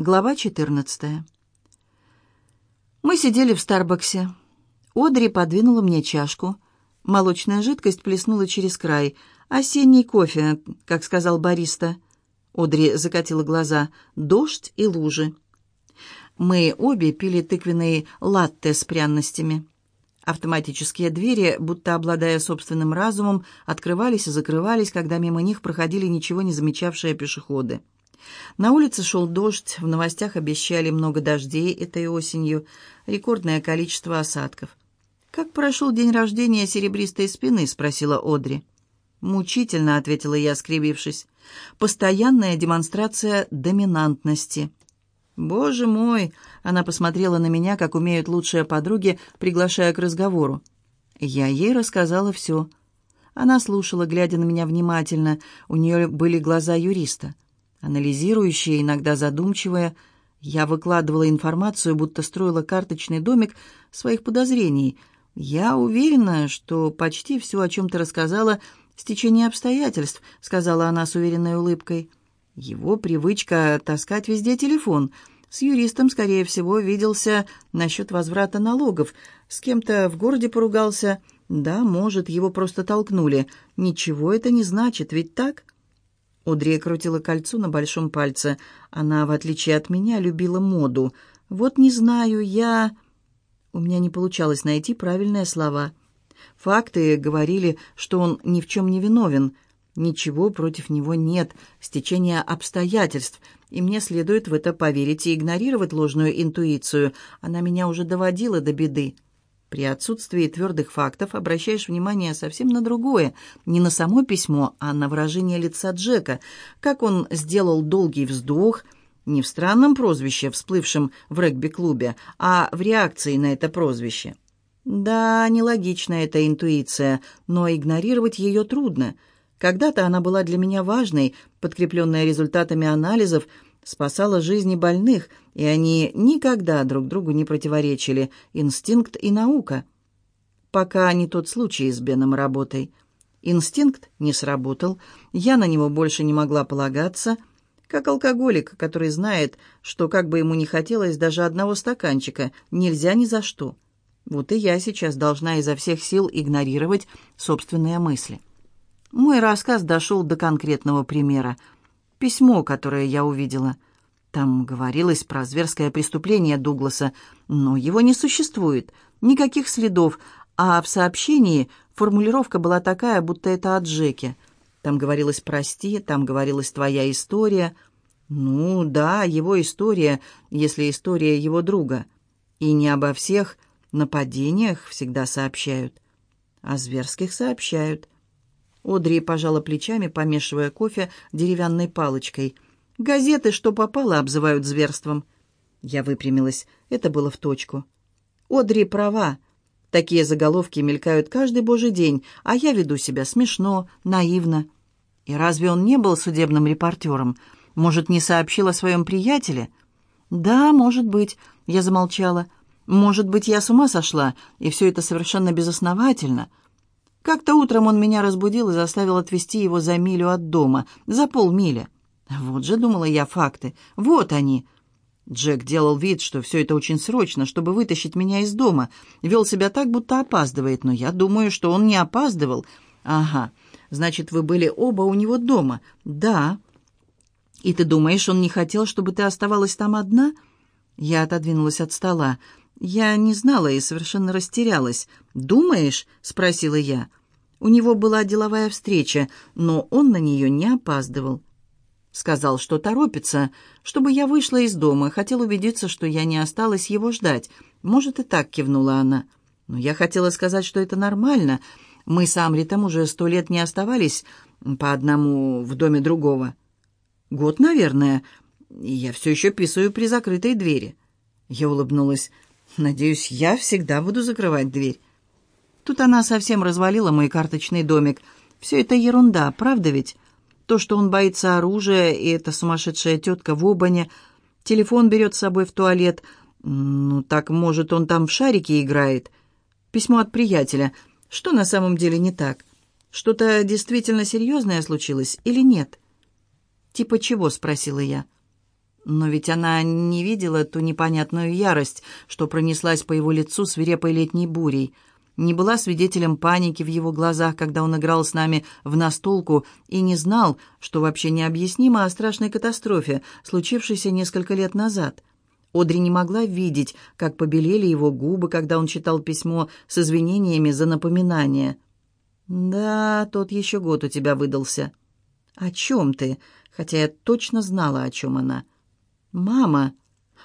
Глава 14. Мы сидели в Старбаксе. Одри подвинула мне чашку. Молочная жидкость плеснула через край. «Осенний кофе», как сказал бариста. Одри закатила глаза. «Дождь и лужи». Мы обе пили тыквенные латте с пряностями. Автоматические двери, будто обладая собственным разумом, открывались и закрывались, когда мимо них проходили ничего не замечавшие пешеходы. На улице шел дождь, в новостях обещали много дождей этой осенью, рекордное количество осадков. «Как прошел день рождения серебристой спины?» — спросила Одри. «Мучительно», — ответила я, скривившись. «Постоянная демонстрация доминантности». «Боже мой!» — она посмотрела на меня, как умеют лучшие подруги, приглашая к разговору. Я ей рассказала все. Она слушала, глядя на меня внимательно. У нее были глаза юриста анализирующая, иногда задумчивая. Я выкладывала информацию, будто строила карточный домик своих подозрений. «Я уверена, что почти все, о чем ты рассказала, стечение обстоятельств», — сказала она с уверенной улыбкой. «Его привычка таскать везде телефон. С юристом, скорее всего, виделся насчет возврата налогов. С кем-то в городе поругался. Да, может, его просто толкнули. Ничего это не значит, ведь так?» Одри крутила кольцо на большом пальце. Она, в отличие от меня, любила моду. «Вот не знаю, я...» У меня не получалось найти правильные слова. Факты говорили, что он ни в чем не виновен. Ничего против него нет, стечение обстоятельств, и мне следует в это поверить и игнорировать ложную интуицию. Она меня уже доводила до беды. При отсутствии твердых фактов обращаешь внимание совсем на другое, не на само письмо, а на выражение лица Джека, как он сделал долгий вздох, не в странном прозвище, всплывшем в регби-клубе, а в реакции на это прозвище. Да, нелогична эта интуиция, но игнорировать ее трудно. Когда-то она была для меня важной, подкрепленная результатами анализов – спасала жизни больных, и они никогда друг другу не противоречили, инстинкт и наука. Пока не тот случай с Беном работой. Инстинкт не сработал, я на него больше не могла полагаться, как алкоголик, который знает, что как бы ему ни хотелось даже одного стаканчика, нельзя ни за что. Вот и я сейчас должна изо всех сил игнорировать собственные мысли. Мой рассказ дошел до конкретного примера – письмо, которое я увидела. Там говорилось про зверское преступление Дугласа, но его не существует, никаких следов, а в сообщении формулировка была такая, будто это от Джеки. Там говорилось «прости», там говорилась «твоя история». Ну, да, его история, если история его друга. И не обо всех нападениях всегда сообщают. О зверских сообщают. Одри пожала плечами, помешивая кофе деревянной палочкой. «Газеты, что попало, обзывают зверством». Я выпрямилась. Это было в точку. Одри права. Такие заголовки мелькают каждый божий день, а я веду себя смешно, наивно. И разве он не был судебным репортером? Может, не сообщил о своем приятеле? «Да, может быть», — я замолчала. «Может быть, я с ума сошла, и все это совершенно безосновательно». Как-то утром он меня разбудил и заставил отвезти его за милю от дома, за полмили. Вот же, думала я, факты. Вот они. Джек делал вид, что все это очень срочно, чтобы вытащить меня из дома. Вел себя так, будто опаздывает, но я думаю, что он не опаздывал. Ага, значит, вы были оба у него дома. Да. И ты думаешь, он не хотел, чтобы ты оставалась там одна? Я отодвинулась от стола. Я не знала и совершенно растерялась. «Думаешь?» — спросила я. У него была деловая встреча, но он на нее не опаздывал. Сказал, что торопится, чтобы я вышла из дома, хотел убедиться, что я не осталась его ждать. Может, и так кивнула она. Но я хотела сказать, что это нормально. Мы с Амритом уже сто лет не оставались по одному в доме другого. Год, наверное. Я все еще писаю при закрытой двери. Я улыбнулась. Надеюсь, я всегда буду закрывать дверь. Тут она совсем развалила мой карточный домик. Все это ерунда, правда ведь? То, что он боится оружия, и эта сумасшедшая тетка в обане, телефон берет с собой в туалет. Ну, так, может, он там в шарики играет. Письмо от приятеля. Что на самом деле не так? Что-то действительно серьезное случилось или нет? «Типа чего?» — спросила я. Но ведь она не видела ту непонятную ярость, что пронеслась по его лицу свирепой летней бурей, не была свидетелем паники в его глазах, когда он играл с нами в настолку и не знал, что вообще необъяснимо о страшной катастрофе, случившейся несколько лет назад. Одри не могла видеть, как побелели его губы, когда он читал письмо с извинениями за напоминание. «Да, тот еще год у тебя выдался». «О чем ты?» Хотя я точно знала, о чем она. «Мама».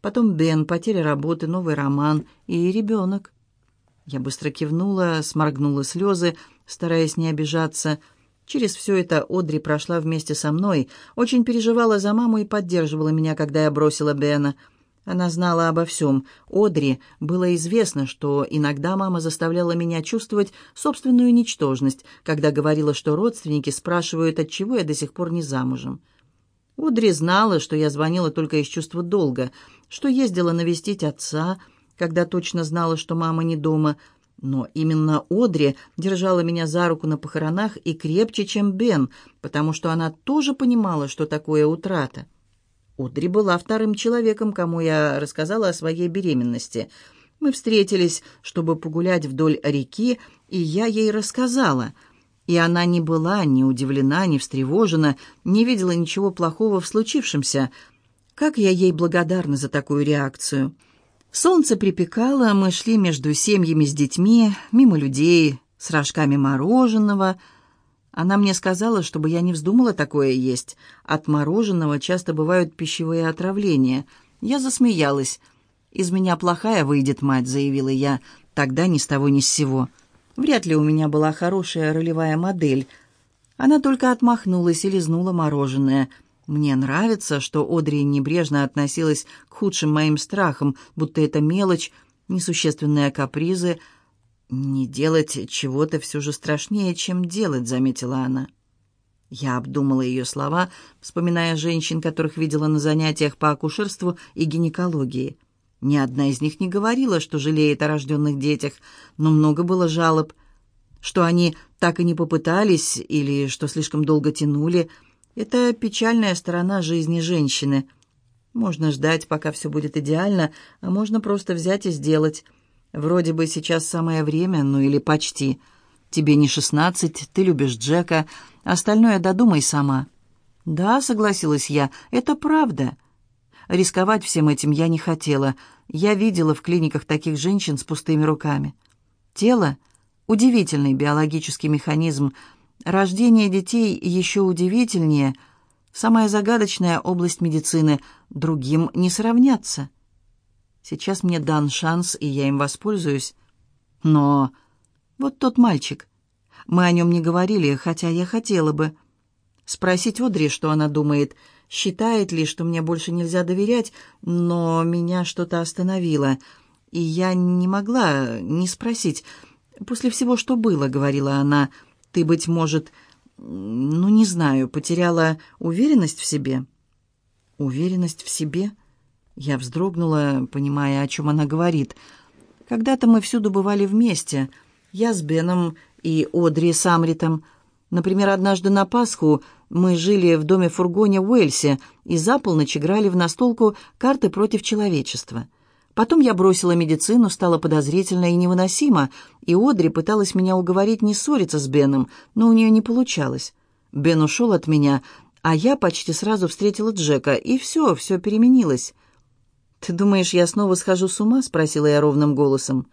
Потом Бен, потеря работы, новый роман и ребенок. Я быстро кивнула, сморгнула слезы, стараясь не обижаться. Через все это Одри прошла вместе со мной, очень переживала за маму и поддерживала меня, когда я бросила Бена. Она знала обо всем. Одри было известно, что иногда мама заставляла меня чувствовать собственную ничтожность, когда говорила, что родственники спрашивают, отчего я до сих пор не замужем. Одри знала, что я звонила только из чувства долга, что ездила навестить отца, когда точно знала, что мама не дома, но именно Одри держала меня за руку на похоронах и крепче, чем Бен, потому что она тоже понимала, что такое утрата. Одри была вторым человеком, кому я рассказала о своей беременности. Мы встретились, чтобы погулять вдоль реки, и я ей рассказала. И она не была ни удивлена, ни встревожена, не видела ничего плохого в случившемся. Как я ей благодарна за такую реакцию. Солнце припекало, мы шли между семьями с детьми, мимо людей, с рожками мороженого — она мне сказала, чтобы я не вздумала такое есть. От мороженого часто бывают пищевые отравления. Я засмеялась. «Из меня плохая выйдет мать», — заявила я. «Тогда ни с того ни с сего. Вряд ли у меня была хорошая ролевая модель». Она только отмахнулась и лизнула мороженое. Мне нравится, что Одри небрежно относилась к худшим моим страхам, будто это мелочь, несущественные капризы — «Не делать чего-то все же страшнее, чем делать», — заметила она. Я обдумала ее слова, вспоминая женщин, которых видела на занятиях по акушерству и гинекологии. Ни одна из них не говорила, что жалеет о рожденных детях, но много было жалоб, что они так и не попытались или что слишком долго тянули. Это печальная сторона жизни женщины. Можно ждать, пока все будет идеально, а можно просто взять и сделать — Вроде бы сейчас самое время, ну или почти. Тебе не шестнадцать, ты любишь Джека, остальное додумай сама». «Да», — согласилась я, — «это правда». Рисковать всем этим я не хотела. Я видела в клиниках таких женщин с пустыми руками. Тело — удивительный биологический механизм. Рождение детей еще удивительнее. Самая загадочная область медицины. Другим не сравняться. Сейчас мне дан шанс, и я им воспользуюсь. Но вот тот мальчик. Мы о нем не говорили, хотя я хотела бы. Спросить Одри, что она думает. Считает ли, что мне больше нельзя доверять, но меня что-то остановило. И я не могла не спросить. «После всего, что было», — говорила она, — «ты, быть может, ну, не знаю, потеряла уверенность в себе?» «Уверенность в себе?» Я вздрогнула, понимая, о чем она говорит. Когда-то мы всюду бывали вместе. Я с Беном и Одри с Амритом. Например, однажды на Пасху мы жили в доме-фургоне в Уэльсе и за полночь играли в настолку «Карты против человечества». Потом я бросила медицину, стала подозрительна и невыносима, и Одри пыталась меня уговорить не ссориться с Беном, но у нее не получалось. Бен ушел от меня, а я почти сразу встретила Джека, и все, все переменилось. «Ты думаешь, я снова схожу с ума?» — спросила я ровным голосом.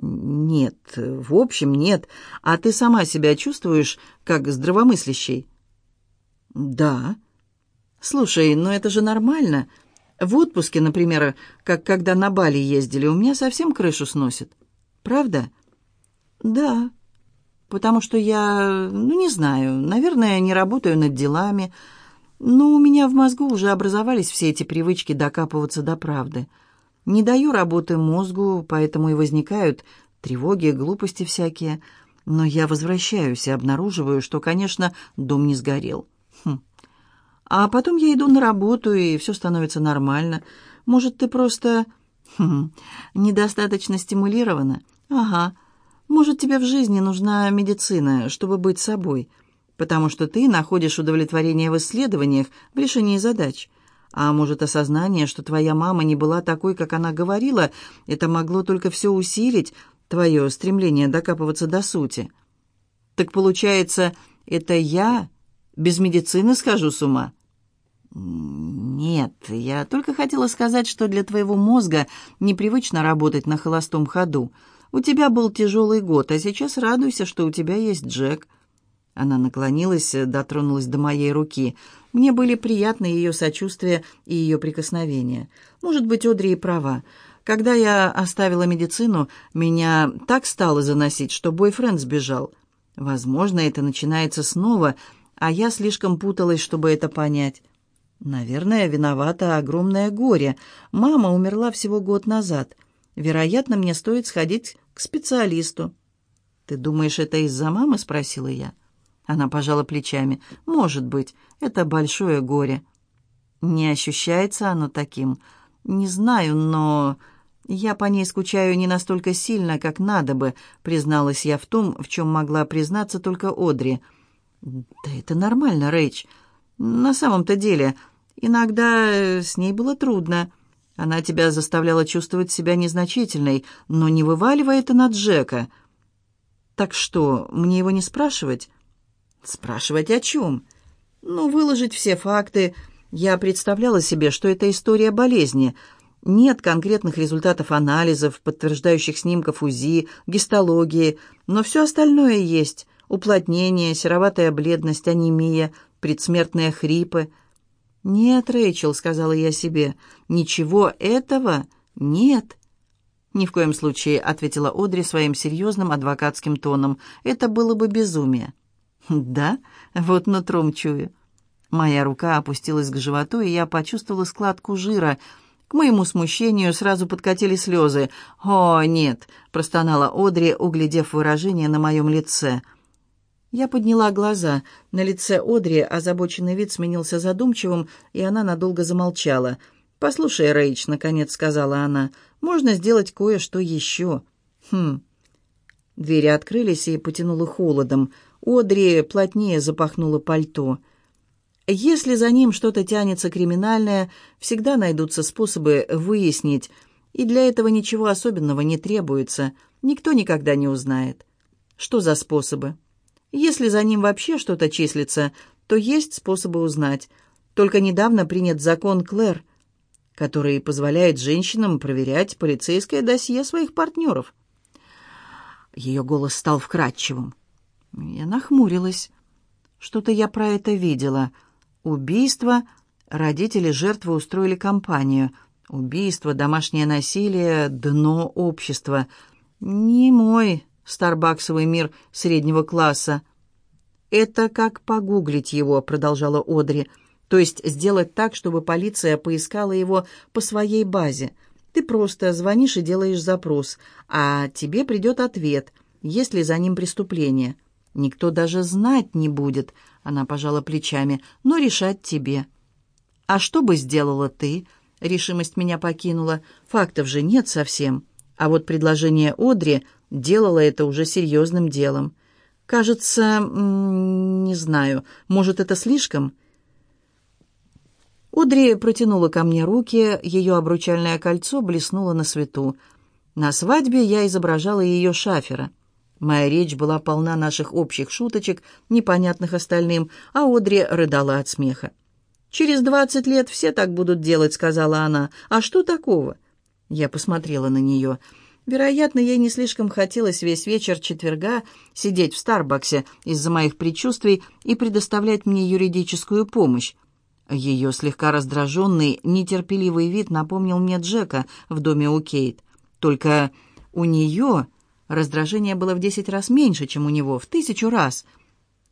«Нет, в общем, нет. А ты сама себя чувствуешь как здравомыслящий?» «Да». «Слушай, но это же нормально. В отпуске, например, как когда на Бали ездили, у меня совсем крышу сносит. Правда?» «Да. Потому что я, ну, не знаю, наверное, не работаю над делами». Но у меня в мозгу уже образовались все эти привычки докапываться до правды. Не даю работы мозгу, поэтому и возникают тревоги, глупости всякие. Но я возвращаюсь и обнаруживаю, что, конечно, дом не сгорел. А потом я иду на работу, и все становится нормально. Может, ты просто... Хм, недостаточно стимулирована? Ага. Может, тебе в жизни нужна медицина, чтобы быть собой?» потому что ты находишь удовлетворение в исследованиях, в решении задач. А может, осознание, что твоя мама не была такой, как она говорила, это могло только все усилить, твое стремление докапываться до сути. Так получается, это я без медицины схожу с ума? Нет, я только хотела сказать, что для твоего мозга непривычно работать на холостом ходу. У тебя был тяжелый год, а сейчас радуйся, что у тебя есть Джек. Она наклонилась, дотронулась до моей руки. Мне были приятны ее сочувствие и ее прикосновения. Может быть, Одри и права. Когда я оставила медицину, меня так стало заносить, что бойфренд сбежал. Возможно, это начинается снова, а я слишком путалась, чтобы это понять. Наверное, виновата огромное горе. Мама умерла всего год назад. Вероятно, мне стоит сходить к специалисту. «Ты думаешь, это из-за мамы?» — спросила я. Она пожала плечами. «Может быть, это большое горе». «Не ощущается оно таким?» «Не знаю, но я по ней скучаю не настолько сильно, как надо бы», призналась я в том, в чем могла признаться только Одри. «Да это нормально, Рэйч. На самом-то деле, иногда э, с ней было трудно. Она тебя заставляла чувствовать себя незначительной, но не вываливай это на Джека». «Так что, мне его не спрашивать?» «Спрашивать о чем?» «Ну, выложить все факты. Я представляла себе, что это история болезни. Нет конкретных результатов анализов, подтверждающих снимков УЗИ, гистологии, но все остальное есть. Уплотнение, сероватая бледность, анемия, предсмертные хрипы». «Нет, Рэйчел», — сказала я себе, — «ничего этого нет». «Ни в коем случае», — ответила Одри своим серьезным адвокатским тоном, — «это было бы безумие». «Да? Вот нутром чую». Моя рука опустилась к животу, и я почувствовала складку жира. К моему смущению сразу подкатили слезы. «О, нет!» — простонала Одри, углядев выражение на моем лице. Я подняла глаза. На лице Одри озабоченный вид сменился задумчивым, и она надолго замолчала. «Послушай, Рэйч», — наконец сказала она, — «можно сделать кое-что еще». «Хм». Двери открылись и потянуло холодом. Одри плотнее запахнула пальто. Если за ним что-то тянется криминальное, всегда найдутся способы выяснить, и для этого ничего особенного не требуется, никто никогда не узнает. Что за способы? Если за ним вообще что-то числится, то есть способы узнать. Только недавно принят закон Клэр, который позволяет женщинам проверять полицейское досье своих партнеров. Ее голос стал вкрадчивым. Я нахмурилась. Что-то я про это видела. Убийство. Родители жертвы устроили кампанию. Убийство, домашнее насилие, дно общества. Не мой старбаксовый мир среднего класса. «Это как погуглить его», — продолжала Одри. «То есть сделать так, чтобы полиция поискала его по своей базе. Ты просто звонишь и делаешь запрос, а тебе придет ответ, есть ли за ним преступление. Никто даже знать не будет, она пожала плечами, но решать тебе. А что бы сделала ты? Решимость меня покинула. Фактов же нет совсем. А вот предложение Одри делало это уже серьезным делом. Кажется, не знаю, может, это слишком? Одри протянула ко мне руки, ее обручальное кольцо блеснуло на свету. На свадьбе я изображала ее шафера — Моя речь была полна наших общих шуточек, непонятных остальным, а Одри рыдала от смеха. «Через двадцать лет все так будут делать», — сказала она. «А что такого?» Я посмотрела на нее. Вероятно, ей не слишком хотелось весь вечер четверга сидеть в Старбаксе из-за моих предчувствий и предоставлять мне юридическую помощь. Ее слегка раздраженный, нетерпеливый вид напомнил мне Джека в доме у Кейт. Только у нее Раздражение было в десять раз меньше, чем у него, в тысячу раз.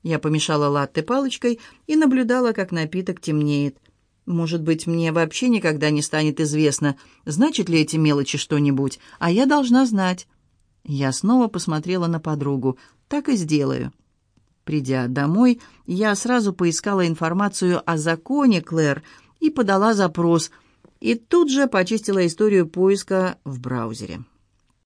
Я помешала латте палочкой и наблюдала, как напиток темнеет. Может быть, мне вообще никогда не станет известно, значит ли эти мелочи что-нибудь, а я должна знать. Я снова посмотрела на подругу. Так и сделаю. Придя домой, я сразу поискала информацию о законе Клэр и подала запрос, и тут же почистила историю поиска в браузере.